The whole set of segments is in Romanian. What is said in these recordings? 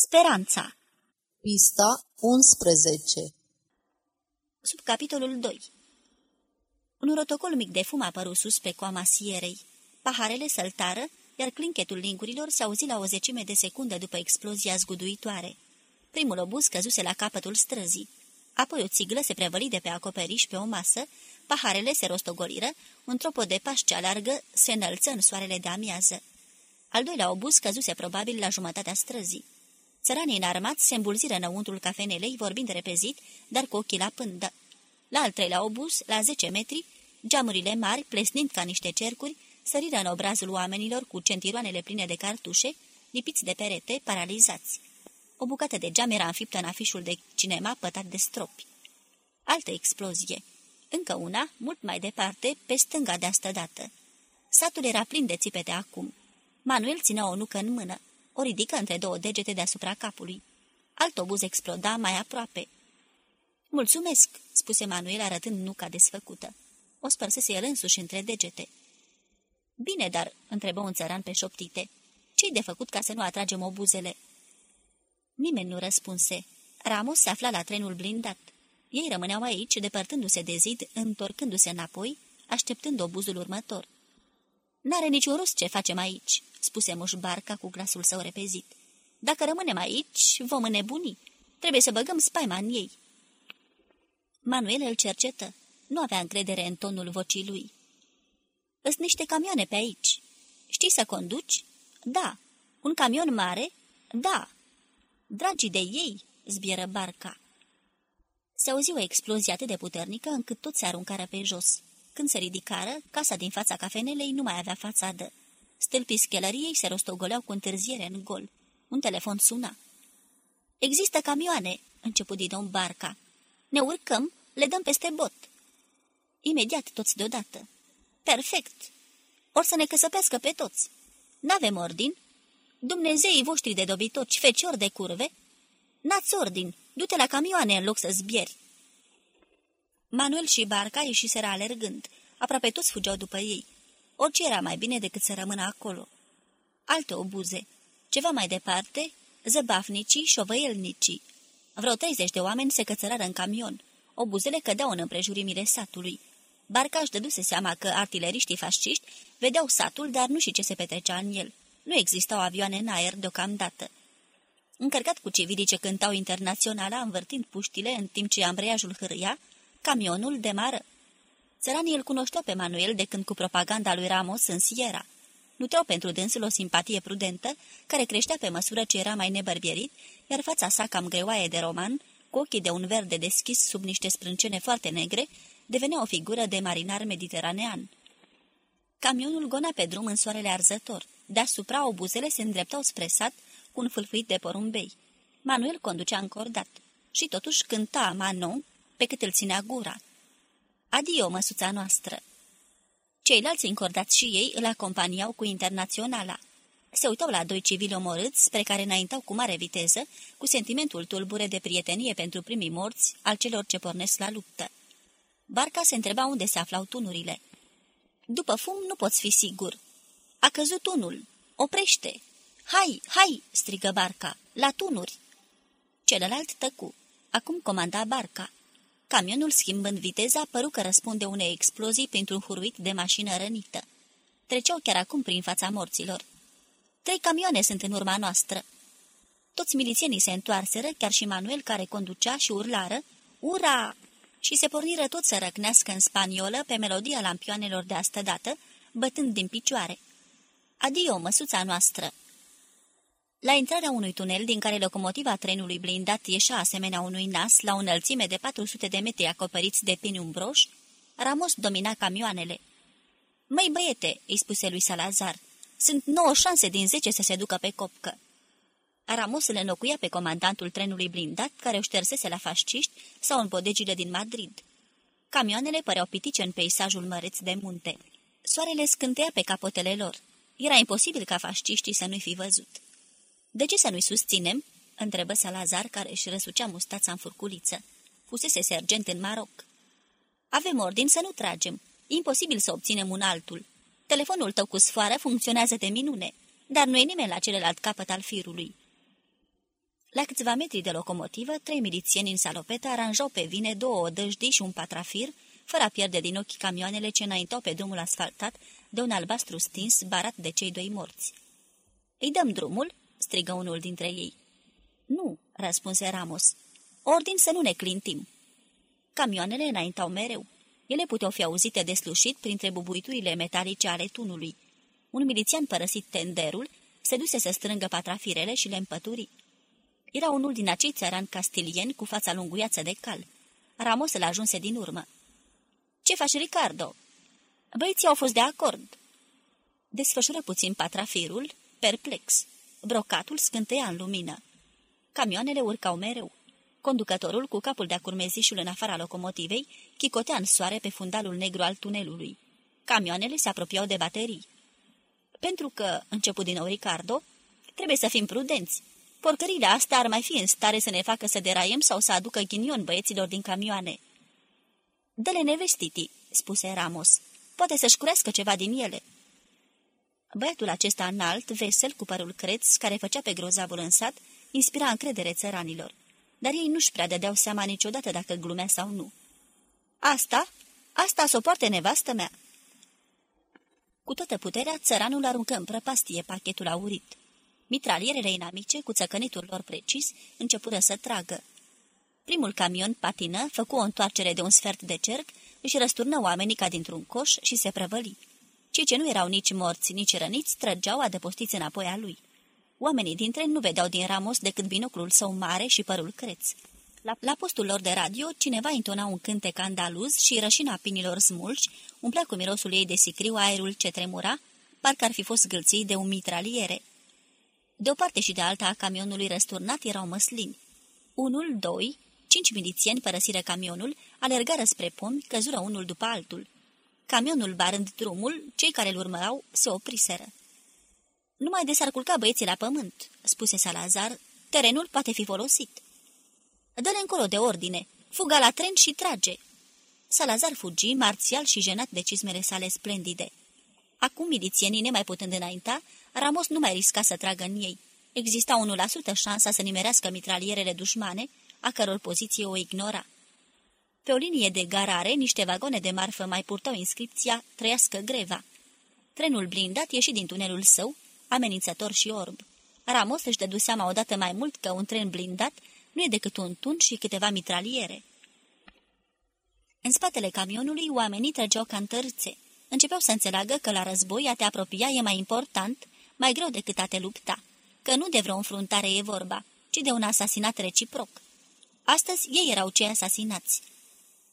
Speranța Pista 11 Sub capitolul 2 Un rotocol mic de fum a apărut sus pe coama sierei. Paharele săltară, iar clinchetul lingurilor se auzi la o zecime de secundă după explozia zguduitoare. Primul obuz căzuse la capătul străzii. Apoi o țiglă se prevăli de pe acoperiș pe o masă, paharele se rostogoliră, un tropo de pașce largă se înălță în soarele de amiază. Al doilea obuz căzuse probabil la jumătatea străzii. Țăranii înarmați se îmbulziră înăuntrul cafenelei, vorbind repezit, dar cu ochii la pândă. La al treilea obuz, la zece metri, geamurile mari, plesnind ca niște cercuri, săriră în obrazul oamenilor cu centiroanele pline de cartușe, lipiți de perete, paralizați. O bucată de geam era înfiptă în afișul de cinema pătat de stropi. Altă explozie. Încă una, mult mai departe, pe stânga de astă dată. Satul era plin de țipete acum. Manuel ținea o nucă în mână. O ridică între două degete deasupra capului. Alt obuz exploda mai aproape. Mulțumesc," spuse Manuel arătând nuca desfăcută. O spărsese el însuși între degete. Bine, dar," întrebă un țăran pe șoptite, ce-i de făcut ca să nu atragem obuzele?" Nimeni nu răspunse. Ramos se afla la trenul blindat. Ei rămâneau aici, depărtându-se de zid, întorcându-se înapoi, așteptând obuzul următor. N-are niciun rost ce facem aici," spuse Moș Barca cu glasul său repezit. Dacă rămânem aici, vom înnebuni. Trebuie să băgăm spaima în ei." Manuel îl cercetă. Nu avea încredere în tonul vocii lui. Îs niște camioane pe aici. Știi să conduci? Da. Un camion mare? Da. Dragii de ei, zbieră barca. Se auzi o explozie atât de puternică încât toți se aruncară pe jos. Când se ridicară, casa din fața cafenelei nu mai avea fațadă. Stâlpii schelăriei se rostogoleau cu întârziere în gol. Un telefon suna. Există camioane, început din nou barca. Ne urcăm, le dăm peste bot. Imediat toți deodată. Perfect. Or să ne căsăpească pe toți. N-avem ordin. Dumnezeii voștri de dobitoci, feciori de curve. N-ați ordin. Du-te la camioane în loc să zbieri. Manuel și Barca ieșiseră alergând. Aproape toți fugeau după ei. Orice era mai bine decât să rămână acolo. Alte obuze. Ceva mai departe, zăbafnicii, șovăielnicii. Vreo 30 de oameni se cățărară în camion. Obuzele cădeau în împrejurimile satului. Barcaș își dăduse seama că artileriștii fasciști vedeau satul, dar nu și ce se petrecea în el. Nu existau avioane în aer deocamdată. Încărcat cu civilii ce cântau internaționala, învârtind puștile în timp ce ambreiajul hârâia, camionul demară. Țăranii îl cunoșteau pe Manuel de când cu propaganda lui Ramos în Sierra. Nuteau pentru dânsul o simpatie prudentă, care creștea pe măsură ce era mai nebărbierit, iar fața sa cam greoaie de roman, cu ochii de un verde deschis sub niște sprâncene foarte negre, devenea o figură de marinar mediteranean. Camionul gona pe drum în soarele arzător. Deasupra obuzele se îndreptau spre sat cu un fâlfâit de porumbei. Manuel conducea încordat și totuși cânta Manon pe cât îl ținea gura. Adio, măsuța noastră! Ceilalți încordați și ei îl acompaniau cu internaționala. Se uitau la doi civili omorâți, spre care înaintau cu mare viteză, cu sentimentul tulbure de prietenie pentru primii morți al celor ce pornesc la luptă. Barca se întreba unde se aflau tunurile. După fum nu poți fi sigur. A căzut unul. Oprește! Hai, hai!" strigă barca. La tunuri!" Celălalt tăcu. Acum comanda barca. Camionul, schimbând viteza, păru că răspunde unei explozii printr-un huruit de mașină rănită. Treceau chiar acum prin fața morților. Trei camioane sunt în urma noastră. Toți milițienii se întoarseră, chiar și Manuel care conducea și urlară, Ura! Și se porniră tot să răcnească în spaniolă pe melodia lampioanelor de astă dată, bătând din picioare. Adio, măsuța noastră! La intrarea unui tunel din care locomotiva trenului blindat ieșea asemenea unui nas la o înălțime de 400 de metri acoperiți de pini umbroși, Ramos domina camioanele. Măi băiete," îi spuse lui Salazar, sunt nouă șanse din zece să se ducă pe copcă." Ramos îl înlocuia pe comandantul trenului blindat, care o ștersese la fasciști sau în podegile din Madrid. Camioanele păreau pitice în peisajul măreț de munte. Soarele scânteia pe capotele lor. Era imposibil ca fasciștii să nu-i fi văzut. De ce să nu-i susținem?" întrebă Salazar, care își răsucea mustața în furculiță. Fusese sergent în Maroc. Avem ordin să nu tragem. Imposibil să obținem un altul. Telefonul tău cu sfoară funcționează de minune, dar nu e nimeni la celălalt capăt al firului. La câțiva metri de locomotivă, trei milițieni în salopetă aranjau pe vine două odăjdii și un patrafir, fără a pierde din ochi camioanele ce înaintau pe drumul asfaltat de un albastru stins barat de cei doi morți. Îi dăm drumul?" Strigă unul dintre ei. Nu," răspunse Ramos. Ordin să nu ne clintim." Camioanele înaintau mereu. Ele puteau fi auzite deslușit printre bubuiturile metalice ale tunului. Un milițian părăsit tenderul se duse să strângă patrafirele și le împături. Era unul din acei țărani castilieni cu fața lunguiață de cal. Ramos îl ajunse din urmă. Ce faci, Ricardo?" Băieții au fost de acord." Desfășură puțin patrafirul, perplex. Brocatul scânteia în lumină. Camioanele urcau mereu. Conducătorul, cu capul de-a curmezișul în afara locomotivei, chicotea în soare pe fundalul negru al tunelului. Camioanele se apropiau de baterii. Pentru că, început din nou Ricardo, trebuie să fim prudenți. Porcările astea ar mai fi în stare să ne facă să deraiem sau să aducă ghinion băieților din camioane. Dă-le nevestiti, spuse Ramos. Poate să-și curească ceva din ele. Băiatul acesta înalt, vesel, cu părul creț, care făcea pe grozavul în sat, inspira încredere țăranilor. Dar ei nu-și prea dădeau seama niciodată dacă glumea sau nu. Asta? Asta s-o poartă nevastă mea!" Cu toată puterea, țăranul aruncă în prăpastie pachetul aurit. Mitralierele inamice, cu țăcănitul lor precis, începură să tragă. Primul camion patină, făcu o întoarcere de un sfert de cerc, își răsturnă oamenii ca dintr-un coș și se prăvăli. Cei ce nu erau nici morți, nici răniți, trăgeau adăpostiți înapoi a lui. Oamenii dintre nu vedeau din Ramos decât binoclul său mare și părul creț. La, la postul lor de radio, cineva intona un cântec andaluz și rășina pinilor smulși umplea cu mirosul ei de sicriu aerul ce tremura, parcă ar fi fost gâlții de un mitraliere. De o parte și de alta a camionului răsturnat erau măslini. Unul, doi, cinci milițieni părăsiră camionul, alergară spre pomi, căzură unul după altul. Camionul barând drumul, cei care îl urmărau se opriseră. Numai de s-ar culca băieții la pământ," spuse Salazar, terenul poate fi folosit." Dă-le încolo de ordine, fuga la tren și trage." Salazar fugi, marțial și jenat de cizmele sale splendide. Acum, milițienii nemai putând înainta, Ramos nu mai risca să tragă în ei. Exista 1% șansa să nimerească mitralierele dușmane, a căror poziție o ignora. Pe o linie de garare, niște vagoane de marfă mai purtau inscripția Trăiască greva. Trenul blindat ieși din tunelul său, amenințător și orb. Ramos își dădu seama odată mai mult că un tren blindat nu e decât un tun și câteva mitraliere. În spatele camionului, oamenii trăgeau ca întărâțe. Începeau să înțeleagă că la război a te apropia e mai important, mai greu decât a te lupta, că nu de vreo înfruntare e vorba, ci de un asasinat reciproc. Astăzi ei erau cei asasinați.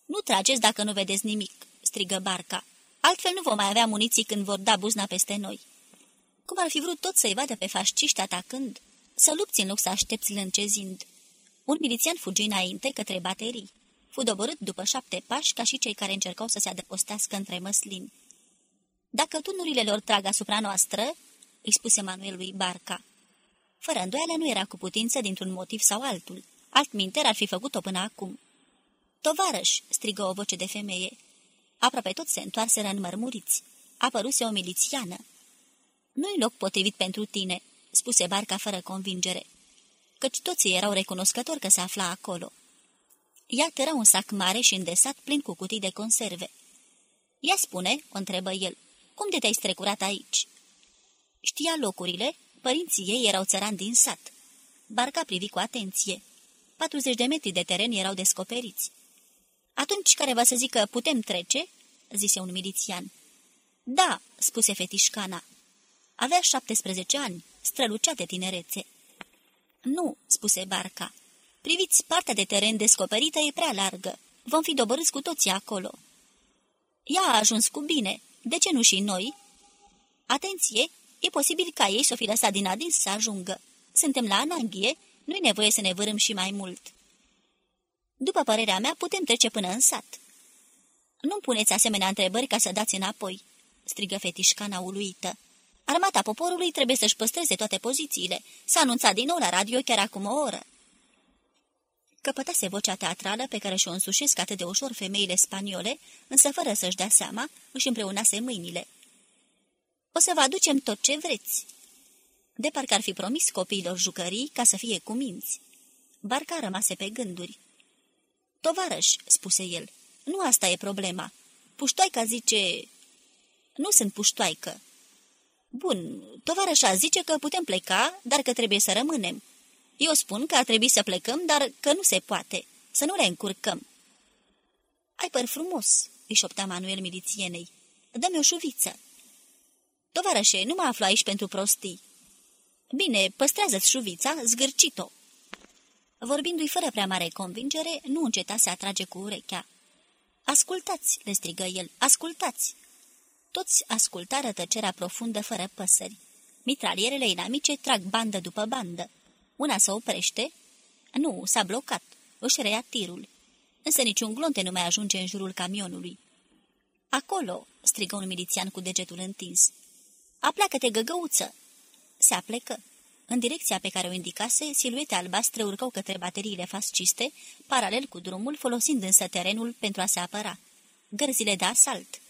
Nu trageți dacă nu vedeți nimic," strigă Barca. Altfel nu vom mai avea muniții când vor da buzna peste noi." Cum ar fi vrut tot să-i vadă pe fasciști atacând? Să lupți în loc să aștepți lâncezind. Un milițian fugi înainte către baterii. Fu doborât după șapte pași ca și cei care încercau să se adăpostească între măslini. Dacă tunurile lor trag asupra noastră," îi spuse Manuel lui Barca. Fără îndoială nu era cu putință dintr-un motiv sau altul. Altminter ar fi făcut-o până acum. Tovarăș!" strigă o voce de femeie. Aproape toți se întoarseră înmărmuriți. Apăruse o milițiană. Nu-i loc potrivit pentru tine," spuse Barca fără convingere, căci toți erau recunoscători că se afla acolo. Ea tăra un sac mare și îndesat plin cu cutii de conserve. Ia spune," o întrebă el, cum de te-ai strecurat aici?" Știa locurile, părinții ei erau țărani din sat. Barca privi cu atenție. 40 de metri de teren erau descoperiți. Atunci care va să zică putem trece?" zise un milițian. Da," spuse fetișcana. Avea 17 ani, strălucea de tinerețe. Nu," spuse Barca. Priviți, partea de teren descoperită e prea largă. Vom fi dobărâți cu toții acolo." Ea a ajuns cu bine. De ce nu și noi?" Atenție! E posibil ca ei să o fi lăsat din adins să ajungă. Suntem la Ananghie, nu-i nevoie să ne vărâm și mai mult." După părerea mea, putem trece până în sat." Nu-mi puneți asemenea întrebări ca să dați înapoi," strigă fetișcana uluită. Armata poporului trebuie să-și păstreze toate pozițiile. S-a anunțat din nou la radio chiar acum o oră. Căpătase vocea teatrală pe care și-o însușesc atât de ușor femeile spaniole, însă fără să-și dea seama, își împreunase mâinile. O să vă aducem tot ce vreți." De parcă ar fi promis copiilor jucării ca să fie cu minți. Barca rămase pe gânduri. Tovarăș, spuse el, nu asta e problema. Puștoaica zice... Nu sunt puștoaică. Bun, tovarășa zice că putem pleca, dar că trebuie să rămânem. Eu spun că ar trebui să plecăm, dar că nu se poate. Să nu le încurcăm. Ai păr frumos, își șoptea Manuel milițienei. Dă-mi o șuviță. Tovarășe, nu mă aflu aici pentru prostii. Bine, păstrează-ți șuvița, zgârcit-o. Vorbindu-i fără prea mare convingere, nu înceta să atrage cu urechea. Ascultați, le strigă el, ascultați! Toți ascultară tăcerea profundă fără păsări. Mitralierele inamice trag bandă după bandă. Una se oprește. Nu, s-a blocat. Își reia tirul. Însă niciun glonte nu mai ajunge în jurul camionului. Acolo, strigă un milițian cu degetul întins. Apleacă-te, găgăuță! Se aplecă. În direcția pe care o indicase, siluete albastre urcau către bateriile fasciste, paralel cu drumul, folosind însă terenul pentru a se apăra. Gărzile de asalt.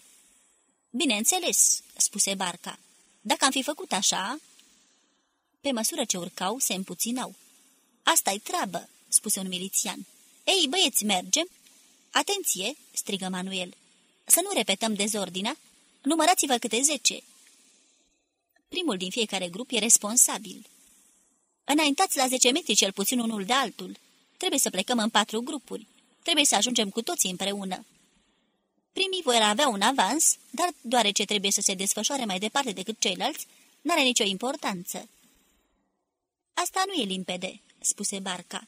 Bineînțeles, spuse Barca. Dacă am fi făcut așa... Pe măsură ce urcau, se împuținau. Asta-i treabă, spuse un milițian. Ei, băieți, mergem? Atenție, strigă Manuel. Să nu repetăm dezordinea. Numărați-vă câte zece. Primul din fiecare grup e responsabil. Înaintați la zece metri cel puțin unul de altul. Trebuie să plecăm în patru grupuri. Trebuie să ajungem cu toții împreună. Primii vor avea un avans, dar deoarece trebuie să se desfășoare mai departe decât ceilalți, n-are nicio importanță. Asta nu e limpede, spuse Barca.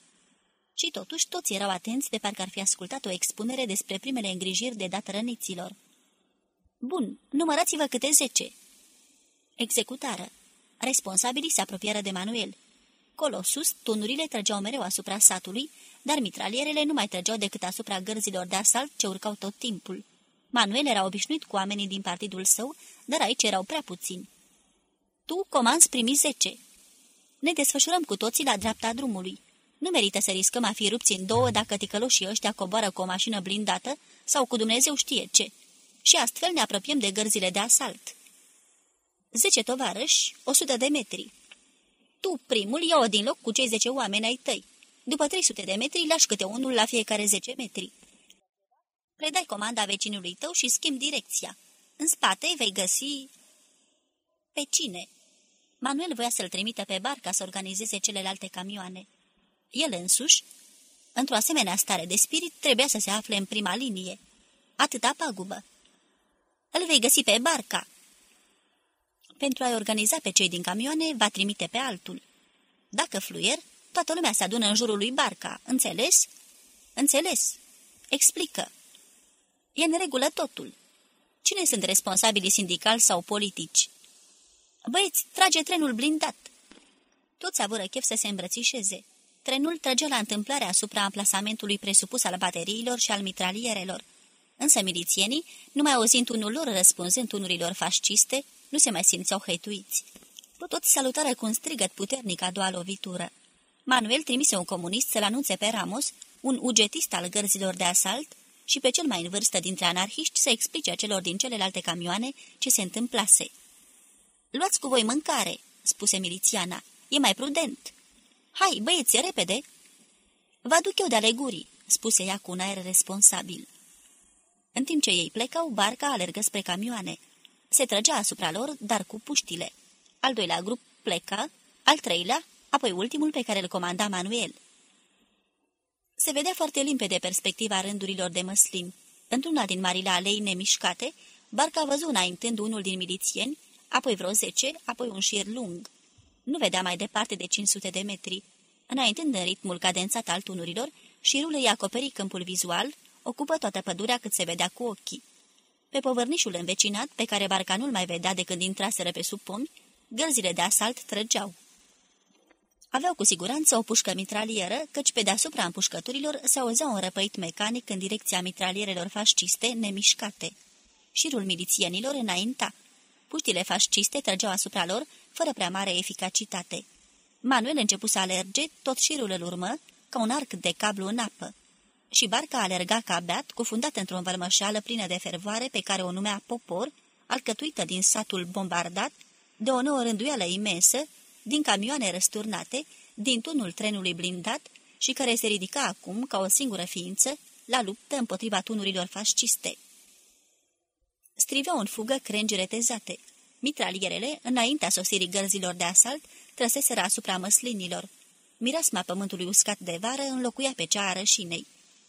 Și totuși toți erau atenți de parcă ar fi ascultat o expunere despre primele îngrijiri de dat răniților. Bun, numărați-vă câte zece. Executară. Responsabilii se apropiară de Manuel. Colosus, tunurile trăgeau mereu asupra satului, dar mitralierele nu mai trăgeau decât asupra gărzilor de asalt ce urcau tot timpul. Manuel era obișnuit cu oamenii din partidul său, dar aici erau prea puțini. Tu comanzi primi zece. Ne desfășurăm cu toții la dreapta drumului. Nu merită să riscăm a fi rupți în două dacă ticăloșii ăștia coboară cu o mașină blindată sau cu Dumnezeu știe ce. Și astfel ne apropiem de gărzile de asalt. Zece tovarăși, o sută de metri. Tu, primul, ia-o din loc cu cei zece oameni ai tăi. După 300 de metri, lași câte unul la fiecare 10 metri. Predai comanda vecinului tău și schimbi direcția. În spate vei găsi... Pe cine? Manuel voia să-l trimită pe bar ca să organizeze celelalte camioane. El însuși, într-o asemenea stare de spirit, trebuia să se afle în prima linie. Atâta pagubă. Îl vei găsi pe barca. Pentru a-i organiza pe cei din camioane, va trimite pe altul. Dacă fluier, toată lumea se adună în jurul lui barca, înțeles? Înțeles. Explică. E în regulă totul. Cine sunt responsabilii sindicali sau politici? Băieți, trage trenul blindat. Toți avură chef să se îmbrățișeze. Trenul trăgea la întâmplare asupra amplasamentului presupus al bateriilor și al mitralierelor. Însă milițienii, numai auzind unul lor răspunzând tunurilor fasciste, nu se mai simțeau hăituiți. Toți salutară cu un strigăt puternic a doua lovitură. Manuel trimise un comunist să-l anunțe pe Ramos, un ugetist al gărzilor de asalt, și pe cel mai în vârstă dintre anarhiști să explice celor din celelalte camioane ce se întâmplase. Luați cu voi mâncare," spuse milițiana. E mai prudent." Hai, băieți, repede!" Vă aduc eu de alegurii," spuse ea cu un aer responsabil. În timp ce ei plecau, barca alergă spre camioane. Se trăgea asupra lor, dar cu puștile. Al doilea grup pleca, al treilea, apoi ultimul pe care îl comanda Manuel. Se vedea foarte limpede perspectiva rândurilor de măslin. Într-una din marile alei nemișcate, barca văzut înaintând unul din milițieni, apoi vreo zece, apoi un șir lung. Nu vedea mai departe de 500 de metri. Înaintând în ritmul cadențat al tunurilor, șirul îi acoperi câmpul vizual, ocupă toată pădurea cât se vedea cu ochii. Pe povărnișul învecinat, pe care barca nu-l mai vedea de când intraseră pe sub pomi, gărzile de asalt trăgeau. Aveau cu siguranță o pușcă mitralieră, căci pe deasupra împușcăturilor se auzea un răpăit mecanic în direcția mitralierelor fasciste nemișcate. Șirul milițienilor înainta. Puștile fasciste trăgeau asupra lor, fără prea mare eficacitate. Manuel începu să alerge, tot șirul îl urmă, ca un arc de cablu în apă. Și barca alerga ca beat, cufundată într-o învălmășeală plină de fervoare pe care o numea popor, alcătuită din satul bombardat, de o nouă rânduială imensă, din camioane răsturnate, din tunul trenului blindat, și care se ridica acum, ca o singură ființă, la luptă împotriva tunurilor fasciste. Striveau în fugă crengi retezate. Mitralierele, înaintea sosirii gărzilor de asalt, trăseseră asupra măslinilor. Mirasma pământului uscat de vară înlocuia pe cea a rășinei.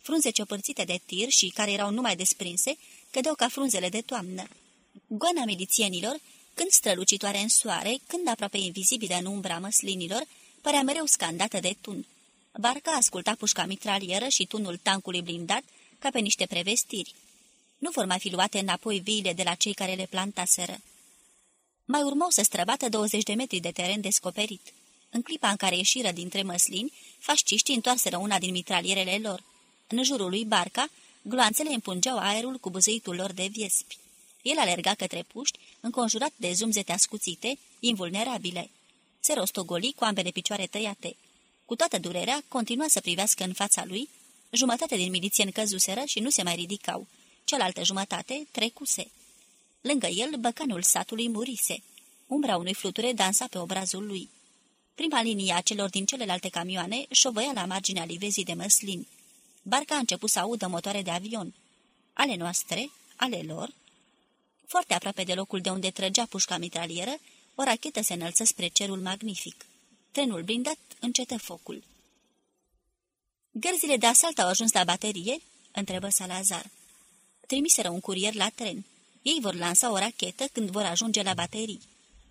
Frunze ciopărțite de tir și care erau numai desprinse, cădeau ca frunzele de toamnă. Goana milițienilor, când strălucitoare în soare, când aproape invizibilă în umbra măslinilor, părea mereu scandată de tun. Barca asculta pușca mitralieră și tunul tancului blindat ca pe niște prevestiri. Nu vor mai fi luate înapoi viile de la cei care le plantaseră. Mai urmau să străbată 20 de metri de teren descoperit. În clipa în care ieșiră dintre măslini, fasciștii întoarseră una din mitralierele lor. În jurul lui Barca, gloanțele împungeau aerul cu buzăitul lor de viespi. El alerga către puști, înconjurat de zumzete ascuțite, invulnerabile. Se rostogoli cu ambele picioare tăiate. Cu toată durerea, continua să privească în fața lui, jumătate din milițieni căzuseră și nu se mai ridicau, cealaltă jumătate trecuse. Lângă el, băcanul satului murise. Umbra unui fluture dansa pe obrazul lui. Prima linie a celor din celelalte camioane șovăia la marginea livezii de măslin. Barca a început să audă motoare de avion. Ale noastre, ale lor. Foarte aproape de locul de unde trăgea pușca mitralieră, o rachetă se înălță spre cerul magnific. Trenul blindat încetă focul. Gărzile de asalt au ajuns la baterie?" întrebă Salazar. Trimiseră un curier la tren. Ei vor lansa o rachetă când vor ajunge la baterii.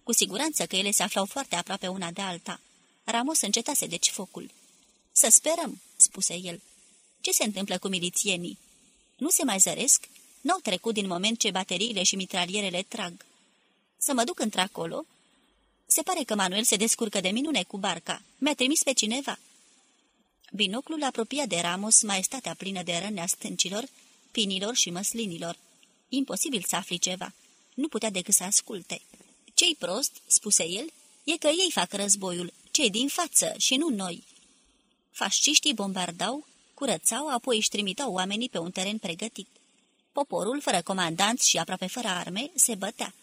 Cu siguranță că ele se aflau foarte aproape una de alta. Ramos încetase deci focul. Să sperăm," spuse el. Ce se întâmplă cu milițienii? Nu se mai zăresc? N-au trecut din moment ce bateriile și mitralierele trag. Să mă duc într-acolo?" Se pare că Manuel se descurcă de minune cu barca. Mi-a trimis pe cineva." Binoclul apropia de Ramos maestatea plină de răni a stâncilor, pinilor și măslinilor. Imposibil să afli ceva. Nu putea decât să asculte. Ce-i prost?" spuse el. E că ei fac războiul, cei din față și nu noi." Fasciștii bombardau, curățau, apoi își trimitau oamenii pe un teren pregătit. Poporul, fără comandanți și aproape fără arme, se bătea.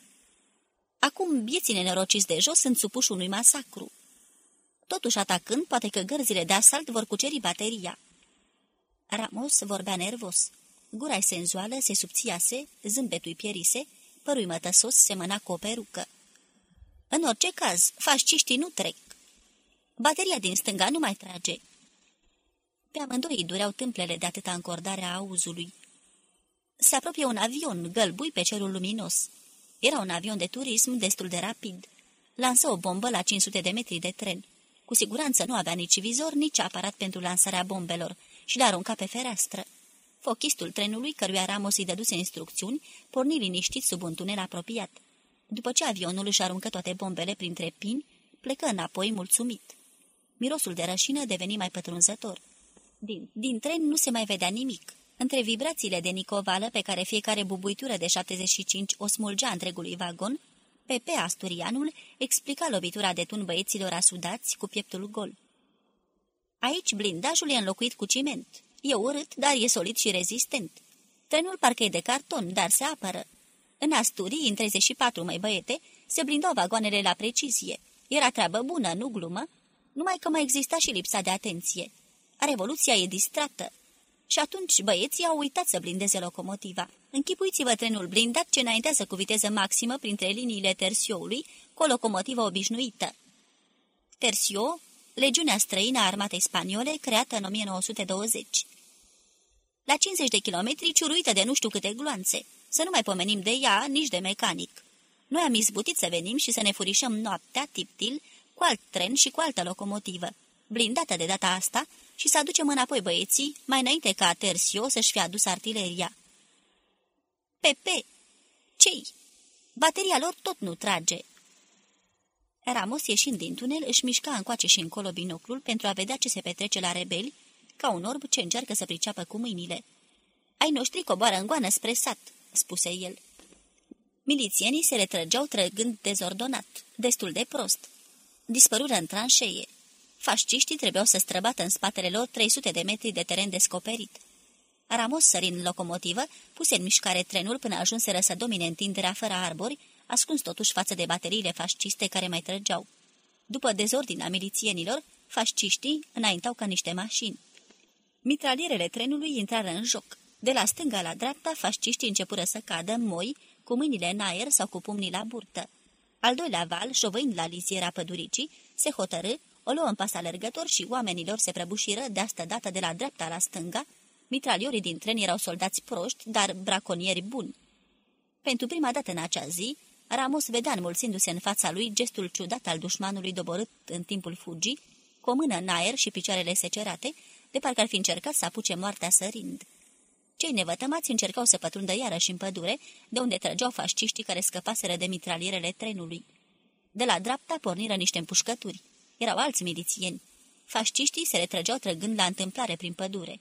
Acum bieții nenorociți de jos sunt supuși unui masacru. Totuși, atacând, poate că gărzile de asalt vor cuceri bateria. Ramos vorbea nervos. Gura senzuală se subțiase, zâmbetul pierise, părui mătăsos semăna cu o perucă. În orice caz, fasciștii nu trec. Bateria din stânga nu mai trage. Pe amândoi dureau tâmplele de atâta încordare a auzului. Se apropie un avion, gălbui pe cerul luminos. Era un avion de turism destul de rapid. Lansă o bombă la 500 de metri de tren. Cu siguranță nu avea nici vizor, nici aparat pentru lansarea bombelor și le arunca pe fereastră. Fochistul trenului, căruia Ramos îi dăduse instrucțiuni, porni liniștit sub un tunel apropiat. După ce avionul își aruncă toate bombele printre pini, plecă înapoi mulțumit. Mirosul de rășină deveni mai pătrunzător. Din, din tren nu se mai vedea nimic. Între vibrațiile de nicovală pe care fiecare bubuitură de 75 o smulgea întregului vagon, Pepe Asturianul explica lovitura de tun băieților asudați cu pieptul gol. Aici blindajul e înlocuit cu ciment. E urât, dar e solid și rezistent. Trenul parcă e de carton, dar se apără. În Asturii, în 34, mai băiete, se blindau vagoanele la precizie. Era treabă bună, nu glumă, numai că mai exista și lipsa de atenție. Revoluția e distrată. Și atunci băieții au uitat să blindeze locomotiva. Închipuiți-vă trenul blindat ce înaintează cu viteză maximă printre liniile tersioului cu o locomotivă obișnuită. Tersio, legiunea străină a armatei spaniole, creată în 1920. La 50 de kilometri, ciuruită de nu știu câte gloanțe. Să nu mai pomenim de ea, nici de mecanic. Noi am izbutit să venim și să ne furișăm noaptea, tiptil, cu alt tren și cu altă locomotivă, blindată de data asta, și să aducem înapoi băieții, mai înainte ca Tersio să-și fie adus artileria. Pepe! Cei? Bateria lor tot nu trage. Ramos, ieșind din tunel, își mișca încoace și încolo binoclul pentru a vedea ce se petrece la rebeli, ca un orb ce încearcă să priceapă cu mâinile. Ai noștri coboară în goană spre sat," spuse el. Milițienii se retrăgeau trăgând dezordonat, destul de prost. Dispărură în tranșeie. Fasciștii trebuiau să străbată în spatele lor 300 de metri de teren descoperit. Ramos sări în locomotivă, puse în mișcare trenul până ajunseră să domine întinderea fără arbori, ascuns totuși față de bateriile fasciste care mai trăgeau. După dezordinea milițienilor, Fasciștii înaintau ca niște mașini. Mitralierele trenului intrară în joc. De la stânga la dreapta, fasciștii începură să cadă moi, cu mâinile în aer sau cu pumnii la burtă. Al doilea val, șovăind la liziera păduricii, se hotărâ, o luă în pas alergător și oamenilor se prăbușiră de asta dată de la dreapta la stânga. Mitraliorii din tren erau soldați proști, dar braconieri buni. Pentru prima dată în acea zi, Ramos vedea înmulțindu-se în fața lui gestul ciudat al dușmanului doborât în timpul fugii, cu o mână în aer și picioarele secerate, de parcă ar fi încercat să apuce moartea sărind. Cei nevătămați încercau să pătrundă iarăși în pădure, de unde trăgeau fasciștii care scăpaseră de mitralierele trenului. De la dreapta porniră niște împușcături. Erau alți milițieni. Fasciștii se retrăgeau trăgând la întâmplare prin pădure.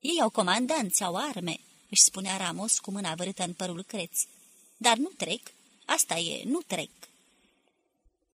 Ei au comandanți, au arme, își spunea Ramos cu mâna vârâtă în părul creț. Dar nu trec. Asta e, nu trec.